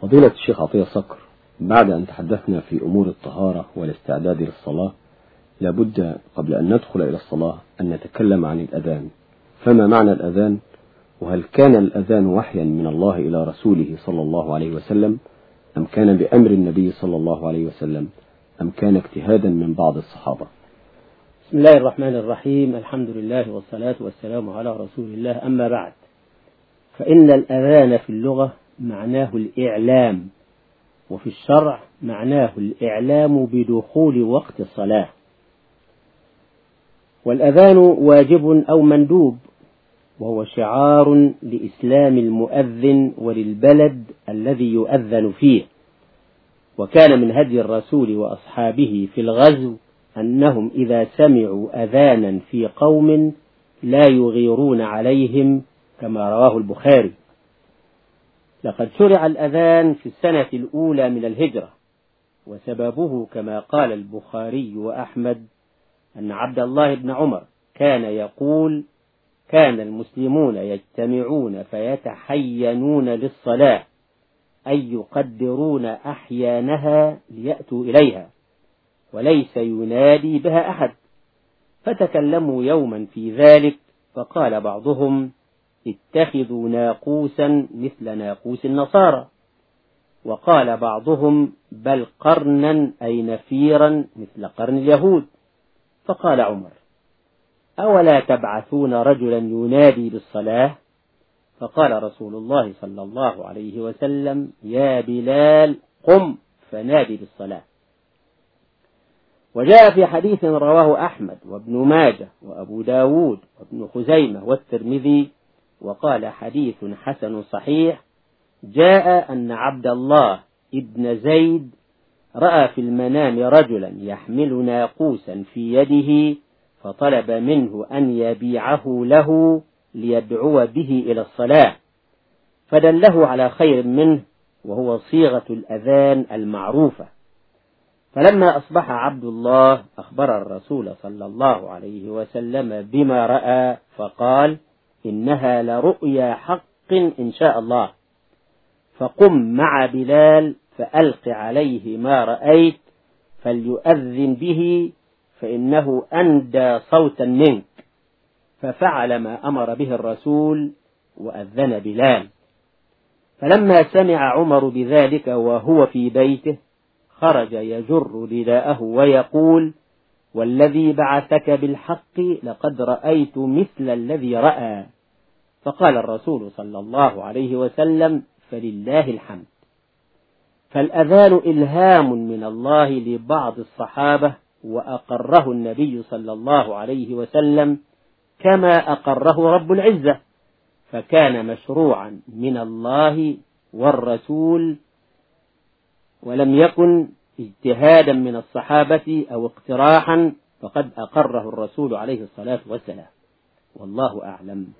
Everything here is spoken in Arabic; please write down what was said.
فضيلة الشيخ عطية صقر بعد أن تحدثنا في أمور الطهارة والاستعداد للصلاة لابد قبل أن ندخل إلى الصلاة أن نتكلم عن الأذان. فما معنى الأذان؟ وهل كان الأذان وحيا من الله إلى رسوله صلى الله عليه وسلم؟ أم كان بأمر النبي صلى الله عليه وسلم؟ أم كان اجتهادا من بعض الصحابة؟ بسم الله الرحمن الرحيم الحمد لله والصلاة والسلام على رسول الله. أما بعد فإن الأذان في اللغة معناه الإعلام وفي الشرع معناه الإعلام بدخول وقت الصلاة. والأذان واجب أو مندوب وهو شعار لإسلام المؤذن وللبلد الذي يؤذن فيه. وكان من هدي الرسول وأصحابه في الغزو أنهم إذا سمعوا أذانا في قوم لا يغيرون عليهم كما رواه البخاري. لقد شرع الأذان في السنة الأولى من الهجرة وسببه كما قال البخاري وأحمد أن عبد الله بن عمر كان يقول كان المسلمون يجتمعون فيتحينون للصلاة أي يقدرون أحيانها ليأتوا إليها وليس ينادي بها أحد فتكلموا يوما في ذلك فقال بعضهم اتخذوا ناقوسا مثل ناقوس النصارى. وقال بعضهم بل قرنا أي نفيرا مثل قرن اليهود. فقال عمر أولا تبعثون رجلا ينادي بالصلاة؟ فقال رسول الله صلى الله عليه وسلم يا بلال قم فنادي بالصلاة. وجاء في حديث رواه أحمد وابن ماجه وأبو داود وابن خزيمة والترمذي وقال حديث حسن صحيح جاء أن عبد الله ابن زيد رأى في المنام رجلا يحمل ناقوسا في يده فطلب منه أن يبيعه له ليدعو به إلى الصلاة فدله على خير منه وهو صيغة الأذان المعروفة. فلما أصبح عبد الله أخبر الرسول صلى الله عليه وسلم بما رأى فقال إنها لرؤيا حق إن شاء الله. فقم مع بلال فألق عليه ما رأيت فليؤذن به فإنه أندى صوتا منك. ففعل ما أمر به الرسول وأذن بلال. فلما سمع عمر بذلك وهو في بيته خرج يجر رداءه ويقول والذي بعثك بالحق لقد رأيت مثل الذي رأى. فقال الرسول صلى الله عليه وسلم فلله الحمد. فالأذان إلهام من الله لبعض الصحابة وأقره النبي صلى الله عليه وسلم كما أقره رب العزة. فكان مشروعا من الله والرسول ولم يكن اجتهادا من الصحابة أو اقتراحا فقد أقره الرسول عليه الصلاة والسلام. والله أعلم.